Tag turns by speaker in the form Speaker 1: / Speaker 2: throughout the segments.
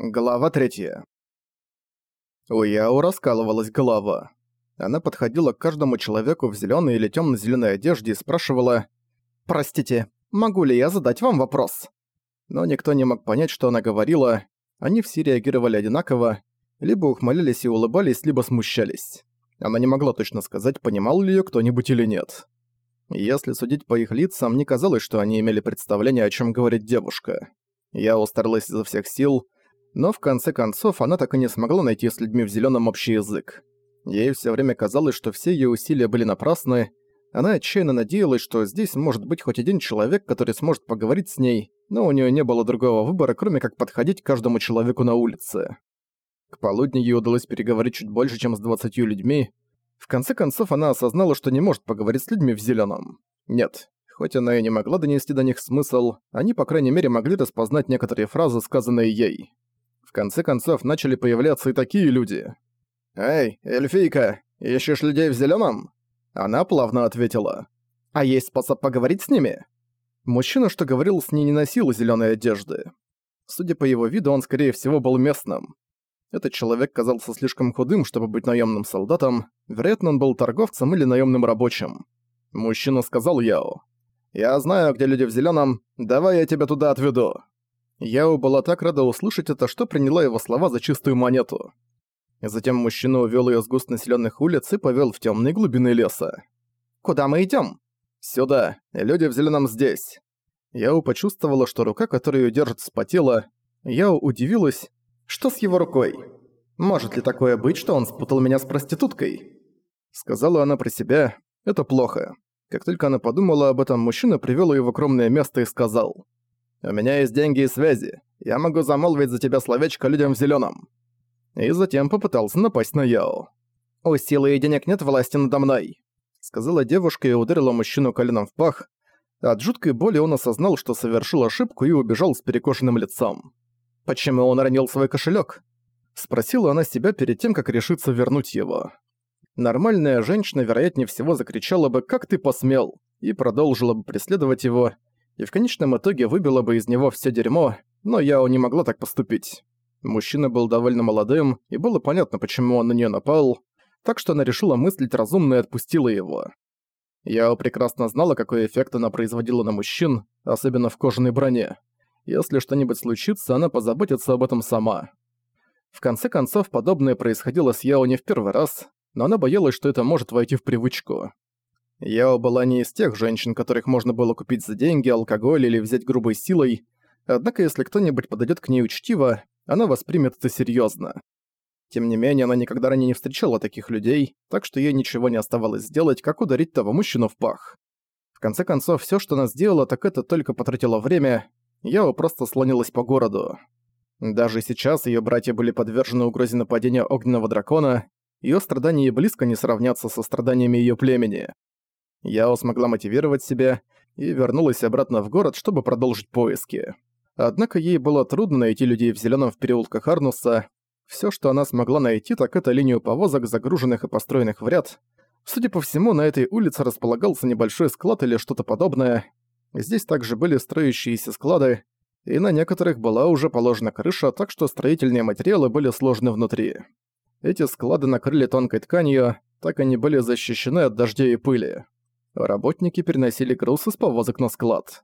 Speaker 1: Глава третья. У Яо раскалывалась голова. Она подходила к каждому человеку в зелёной или тёмно-зелёной одежде и спрашивала «Простите, могу ли я задать вам вопрос?» Но никто не мог понять, что она говорила. Они все реагировали одинаково, либо ухмылялись и улыбались, либо смущались. Она не могла точно сказать, понимал ли её кто-нибудь или нет. Если судить по их лицам, не казалось, что они имели представление, о чём говорит девушка. Я старалась изо всех сил, но в конце концов она так и не смогла найти с людьми в зелёном общий язык. Ей всё время казалось, что все её усилия были напрасны. Она отчаянно надеялась, что здесь может быть хоть один человек, который сможет поговорить с ней, но у неё не было другого выбора, кроме как подходить к каждому человеку на улице. К полудню ей удалось переговорить чуть больше, чем с двадцатью людьми. В конце концов она осознала, что не может поговорить с людьми в зелёном. Нет, хоть она и не могла донести до них смысл, они, по крайней мере, могли распознать некоторые фразы, сказанные ей. В конце концов, начали появляться и такие люди. «Эй, эльфийка, ищешь людей в зелёном?» Она плавно ответила. «А есть способ поговорить с ними?» Мужчина, что говорил с ней, не носил зелёной одежды. Судя по его виду, он, скорее всего, был местным. Этот человек казался слишком худым, чтобы быть наемным солдатом. Вероятно, он был торговцем или наемным рабочим. Мужчина сказал Яо. «Я знаю, где люди в зелёном. Давай я тебя туда отведу». Яо была так рада услышать это, что приняла его слова за чистую монету. Затем мужчина увёл её с густонаселённых улиц и повёл в тёмные глубины леса. «Куда мы идём?» «Сюда. Люди в зелёном здесь». Яо почувствовала, что рука, которая её держит, вспотела. Яо удивилась. Что с его рукой? Может ли такое быть, что он спутал меня с проституткой? Сказала она про себя. Это плохо. Как только она подумала об этом, мужчина привёл её в укромное место и сказал. У меня есть деньги и связи. Я могу замолвить за тебя словечко людям в зелёном». И затем попытался напасть на Яо. «У силы и денег нет власти надо мной», — сказала девушка и ударила мужчину коленом в пах. От жуткой боли он осознал, что совершил ошибку и убежал с перекошенным лицом. «Почему он ранил свой кошелек? Спросила она себя перед тем, как решиться вернуть его. Нормальная женщина, вероятнее всего, закричала бы «Как ты посмел?» и продолжила бы преследовать его, и в конечном итоге выбила бы из него все дерьмо, но Яо не могла так поступить. Мужчина был довольно молодым, и было понятно, почему он на нее напал, так что она решила мыслить разумно и отпустила его. Яо прекрасно знала, какой эффект она производила на мужчин, особенно в кожаной броне. Если что-нибудь случится, она позаботится об этом сама. В конце концов, подобное происходило с Яо не в первый раз, но она боялась, что это может войти в привычку. Яо была не из тех женщин, которых можно было купить за деньги, алкоголь или взять грубой силой, однако если кто-нибудь подойдет к ней учтиво, она воспримет это серьезно. Тем не менее, она никогда ранее не встречала таких людей, так что ей ничего не оставалось сделать, как ударить того мужчину в пах. В конце концов, все, что она сделала, так это только потратила время, Яо просто слонилась по городу. Даже сейчас ее братья были подвержены угрозе нападения огненного дракона, ее страдания близко не сравнятся со страданиями ее племени. Яо смогла мотивировать себя и вернулась обратно в город, чтобы продолжить поиски. Однако ей было трудно найти людей в зеленом в переулках Арнуса. Все, что она смогла найти, так это линию повозок, загруженных и построенных в ряд. Судя по всему, на этой улице располагался небольшой склад или что-то подобное. Здесь также были строящиеся склады, и на некоторых была уже положена крыша, так что строительные материалы были сложны внутри. Эти склады накрыли тонкой тканью, так они были защищены от дождя и пыли. Работники переносили груз из повозок на склад.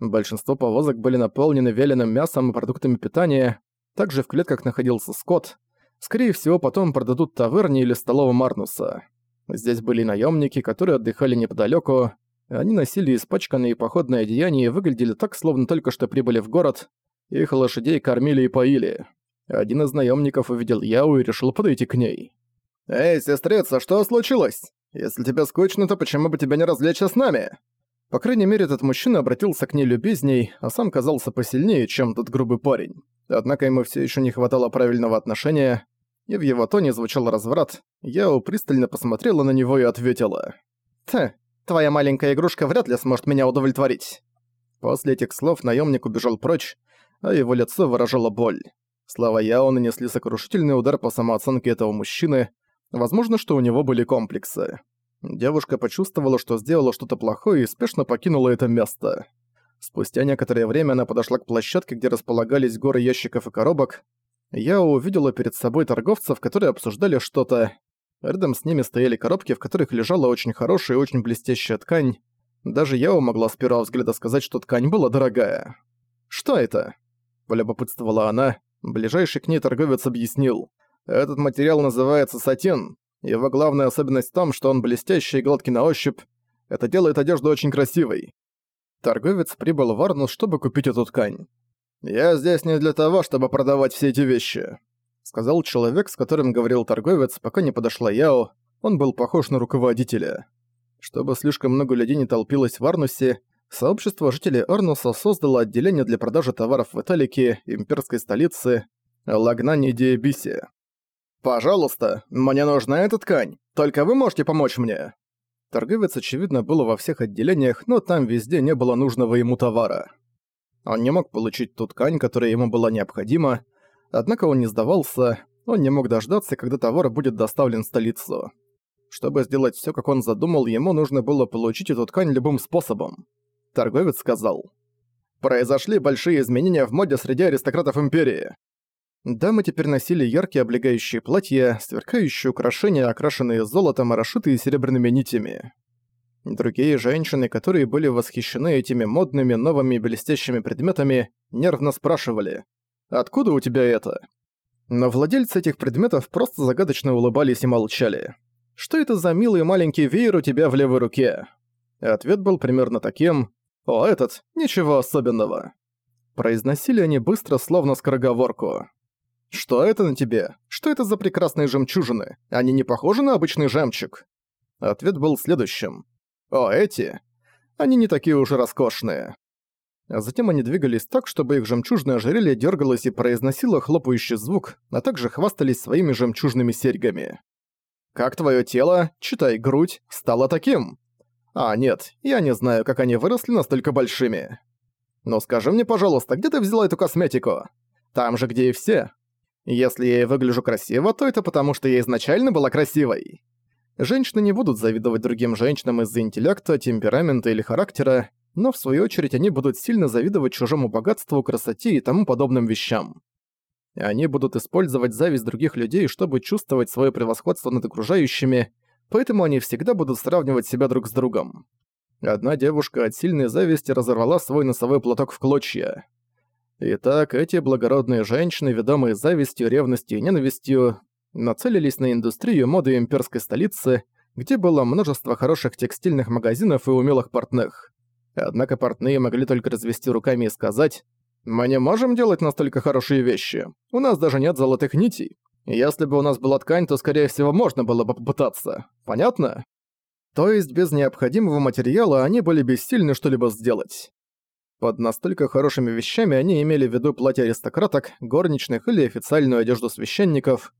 Speaker 1: Большинство повозок были наполнены вяленым мясом и продуктами питания, также в клетках находился скот. Скорее всего, потом продадут таверне или столовым Арнуса. Здесь были наемники, которые отдыхали неподалеку. Они носили испачканные походные одеяния и выглядели так, словно только что прибыли в город. Их лошадей кормили и поили. Один из наемников увидел Яу и решил подойти к ней. «Эй, сестрица, что случилось?» Если тебе скучно, то почему бы тебя не развлечься с нами?» По крайней мере, этот мужчина обратился к ней любезней, а сам казался посильнее, чем тот грубый парень. Однако ему все еще не хватало правильного отношения, и в его тоне звучал разврат. Я пристально посмотрела на него и ответила. «Ты, твоя маленькая игрушка вряд ли сможет меня удовлетворить». После этих слов наемник убежал прочь, а его лицо выражало боль. Слова Яо нанесли сокрушительный удар по самооценке этого мужчины, Возможно, что у него были комплексы. Девушка почувствовала, что сделала что-то плохое и спешно покинула это место. Спустя некоторое время она подошла к площадке, где располагались горы ящиков и коробок. Я увидела перед собой торговцев, которые обсуждали что-то. Рядом с ними стояли коробки, в которых лежала очень хорошая и очень блестящая ткань. Даже я могла с первого взгляда сказать, что ткань была дорогая. «Что это?» – полюбопытствовала она. Ближайший к ней торговец объяснил. «Этот материал называется сатин. Его главная особенность в том, что он блестящий и гладкий на ощупь. Это делает одежду очень красивой». Торговец прибыл в Арнус, чтобы купить эту ткань. «Я здесь не для того, чтобы продавать все эти вещи», — сказал человек, с которым говорил торговец, пока не подошла Яо. Он был похож на руководителя. Чтобы слишком много людей не толпилось в Арнусе, сообщество жителей Арнуса создало отделение для продажи товаров в Италике, имперской столице, Лагнани Диэбисе. «Пожалуйста, мне нужна эта ткань, только вы можете помочь мне». Торговец, очевидно, был во всех отделениях, но там везде не было нужного ему товара. Он не мог получить ту ткань, которая ему была необходима, однако он не сдавался, он не мог дождаться, когда товар будет доставлен в столицу. Чтобы сделать всё, как он задумал, ему нужно было получить эту ткань любым способом. Торговец сказал. «Произошли большие изменения в моде среди аристократов Империи. Дамы теперь носили яркие облегающие платья, сверкающие украшения, окрашенные золотом и расшитые серебряными нитями. Другие женщины, которые были восхищены этими модными новыми блестящими предметами, нервно спрашивали «Откуда у тебя это?». Но владельцы этих предметов просто загадочно улыбались и молчали. «Что это за милый маленький веер у тебя в левой руке?» Ответ был примерно таким «О, этот, ничего особенного». Произносили они быстро, словно скороговорку. «Что это на тебе? Что это за прекрасные жемчужины? Они не похожи на обычный жемчуг?» Ответ был следующим. О, эти? Они не такие уже роскошные. А затем они двигались так, чтобы их жемчужное ожерелье дергалось и произносило хлопающий звук, а также хвастались своими жемчужными серьгами. «Как твое тело, читай грудь, стало таким?» «А, нет, я не знаю, как они выросли настолько большими». «Но скажи мне, пожалуйста, где ты взяла эту косметику?» «Там же, где и все. Если я выгляжу красиво, то это потому, что я изначально была красивой». Женщины не будут завидовать другим женщинам из-за интеллекта, темперамента или характера, но в свою очередь они будут сильно завидовать чужому богатству, красоте и тому подобным вещам. Они будут использовать зависть других людей, чтобы чувствовать свое превосходство над окружающими, поэтому они всегда будут сравнивать себя друг с другом. Одна девушка от сильной зависти разорвала свой носовой платок в клочья. Итак, эти благородные женщины, ведомые завистью, ревностью и ненавистью, нацелились на индустрию моды имперской столицы, где было множество хороших текстильных магазинов и умелых портных. Однако портные могли только развести руками и сказать «Мы не можем делать настолько хорошие вещи. У нас даже нет золотых нитей. Если бы у нас была ткань, то, скорее всего, можно было бы попытаться. Понятно?» То есть без необходимого материала они были бессильны что-либо сделать. Под настолько хорошими вещами они имели в виду платья аристократок, горничных или официальную одежду священников,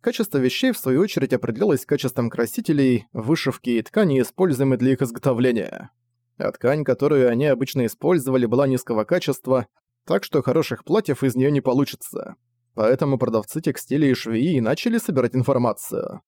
Speaker 1: Качество вещей, в свою очередь, определялось качеством красителей, вышивки и ткани, используемой для их изготовления. А ткань, которую они обычно использовали, была низкого качества, так что хороших платьев из нее не получится. Поэтому продавцы текстилей и швеи начали собирать информацию.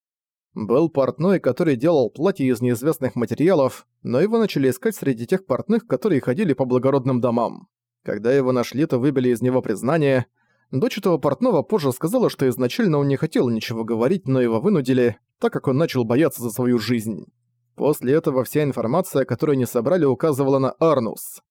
Speaker 1: Был портной, который делал платья из неизвестных материалов, но его начали искать среди тех портных, которые ходили по благородным домам. Когда его нашли, то выбили из него признание – Дочь этого портного позже сказала, что изначально он не хотел ничего говорить, но его вынудили, так как он начал бояться за свою жизнь. После этого вся информация, которую они собрали, указывала на Арнус.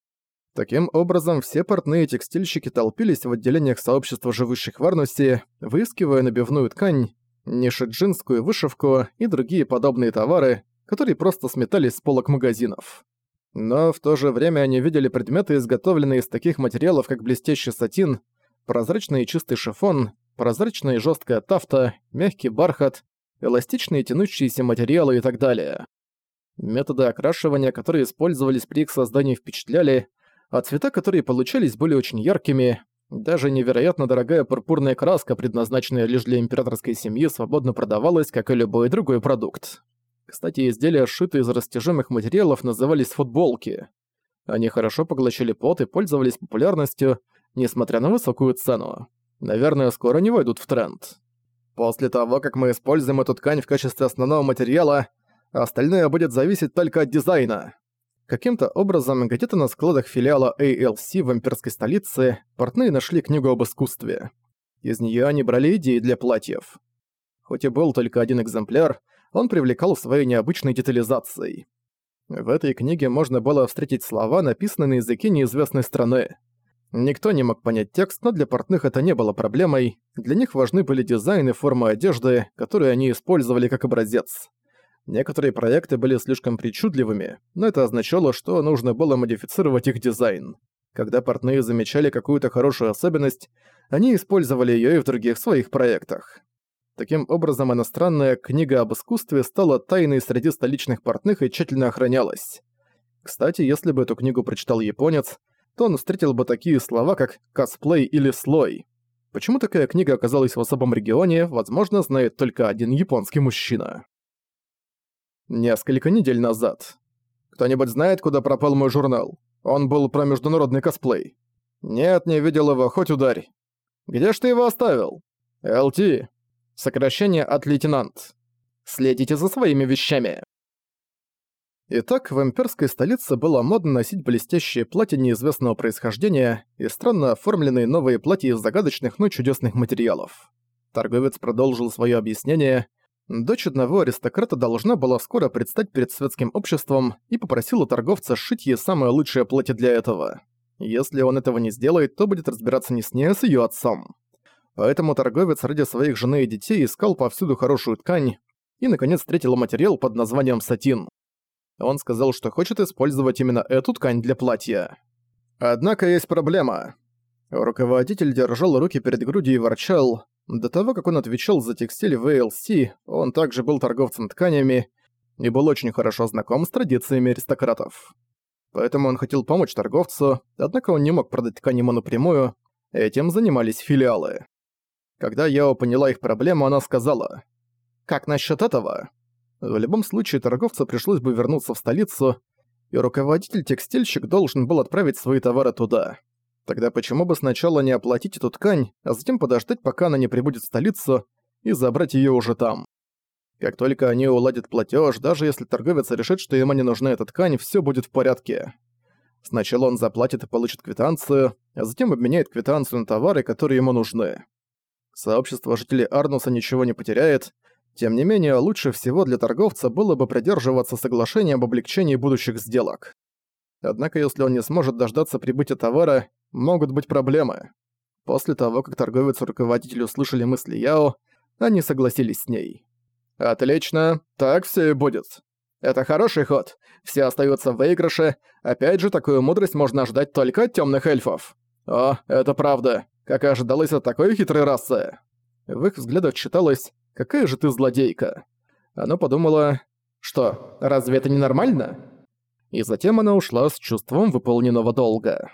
Speaker 1: Таким образом, все портные текстильщики толпились в отделениях сообщества живущих в Арнусе, выискивая набивную ткань, нишиджинскую вышивку и другие подобные товары, которые просто сметались с полок магазинов. Но в то же время они видели предметы, изготовленные из таких материалов, как блестящий сатин, прозрачный и чистый шифон, прозрачная и жесткая тафта, мягкий бархат, эластичные тянущиеся материалы и так далее. Методы окрашивания, которые использовались при их создании, впечатляли, а цвета, которые получались, были очень яркими. Даже невероятно дорогая пурпурная краска, предназначенная лишь для императорской семьи, свободно продавалась, как и любой другой продукт. Кстати, изделия, сшитые из растяжимых материалов, назывались футболки. Они хорошо поглощали пот и пользовались популярностью, несмотря на высокую цену. Наверное, скоро не войдут в тренд. После того, как мы используем эту ткань в качестве основного материала, остальное будет зависеть только от дизайна. Каким-то образом, где-то на складах филиала ALC в имперской столице портные нашли книгу об искусстве. Из нее они брали идеи для платьев. Хоть и был только один экземпляр, он привлекал своей необычной детализацией. В этой книге можно было встретить слова, написанные на языке неизвестной страны. Никто не мог понять текст, но для портных это не было проблемой. Для них важны были дизайны формы одежды, которые они использовали как образец. Некоторые проекты были слишком причудливыми, но это означало, что нужно было модифицировать их дизайн. Когда портные замечали какую-то хорошую особенность, они использовали её и в других своих проектах. Таким образом, иностранная книга об искусстве стала тайной среди столичных портных и тщательно охранялась. Кстати, если бы эту книгу прочитал японец, то он встретил бы такие слова, как «косплей» или «слой». Почему такая книга оказалась в особом регионе, возможно, знает только один японский мужчина. Несколько недель назад. Кто-нибудь знает, куда пропал мой журнал? Он был про международный косплей. Нет, не видел его, хоть ударь. Где ж ты его оставил? ЛТ. Сокращение от лейтенант. Следите за своими вещами. Итак, в имперской столице было модно носить блестящие платья неизвестного происхождения и странно оформленные новые платья из загадочных, но чудесных материалов. Торговец продолжил свое объяснение, Дочь одного аристократа должна была скоро предстать перед светским обществом и попросила торговца сшить ей самое лучшее платье для этого. Если он этого не сделает, то будет разбираться не с ней, а с её отцом. Поэтому торговец ради своих жены и детей искал повсюду хорошую ткань и, наконец, встретил материал под названием сатин. Он сказал, что хочет использовать именно эту ткань для платья. Однако есть проблема. Руководитель держал руки перед грудью и ворчал, до того, как он отвечал за текстиль в ALC, он также был торговцем тканями и был очень хорошо знаком с традициями аристократов. Поэтому он хотел помочь торговцу, однако он не мог продать ткань ему напрямую, этим занимались филиалы. Когда Яо поняла их проблему, она сказала, «Как насчет этого?» В любом случае торговцу пришлось бы вернуться в столицу, и руководитель-текстильщик должен был отправить свои товары туда. Тогда почему бы сначала не оплатить эту ткань, а затем подождать, пока она не прибудет в столицу, и забрать её уже там? Как только они уладят платёж, даже если торговец решит, что ему не нужна эта ткань, всё будет в порядке. Сначала он заплатит и получит квитанцию, а затем обменяет квитанцию на товары, которые ему нужны. Сообщество жителей Арнуса ничего не потеряет, тем не менее, лучше всего для торговца было бы придерживаться соглашения об облегчении будущих сделок. Однако если он не сможет дождаться прибытия товара, могут быть проблемы. После того, как торговец и руководитель услышали мысли Яо, они согласились с ней. «Отлично, так все и будет. Это хороший ход. Все остаются в выигрыше. Опять же, такую мудрость можно ждать только от темных эльфов. О, это правда. Как и ожидалось от такой хитрой расы». В их взглядах читалось «Какая же ты злодейка». Она подумала «Что, разве это не нормально?» И затем она ушла с чувством выполненного долга.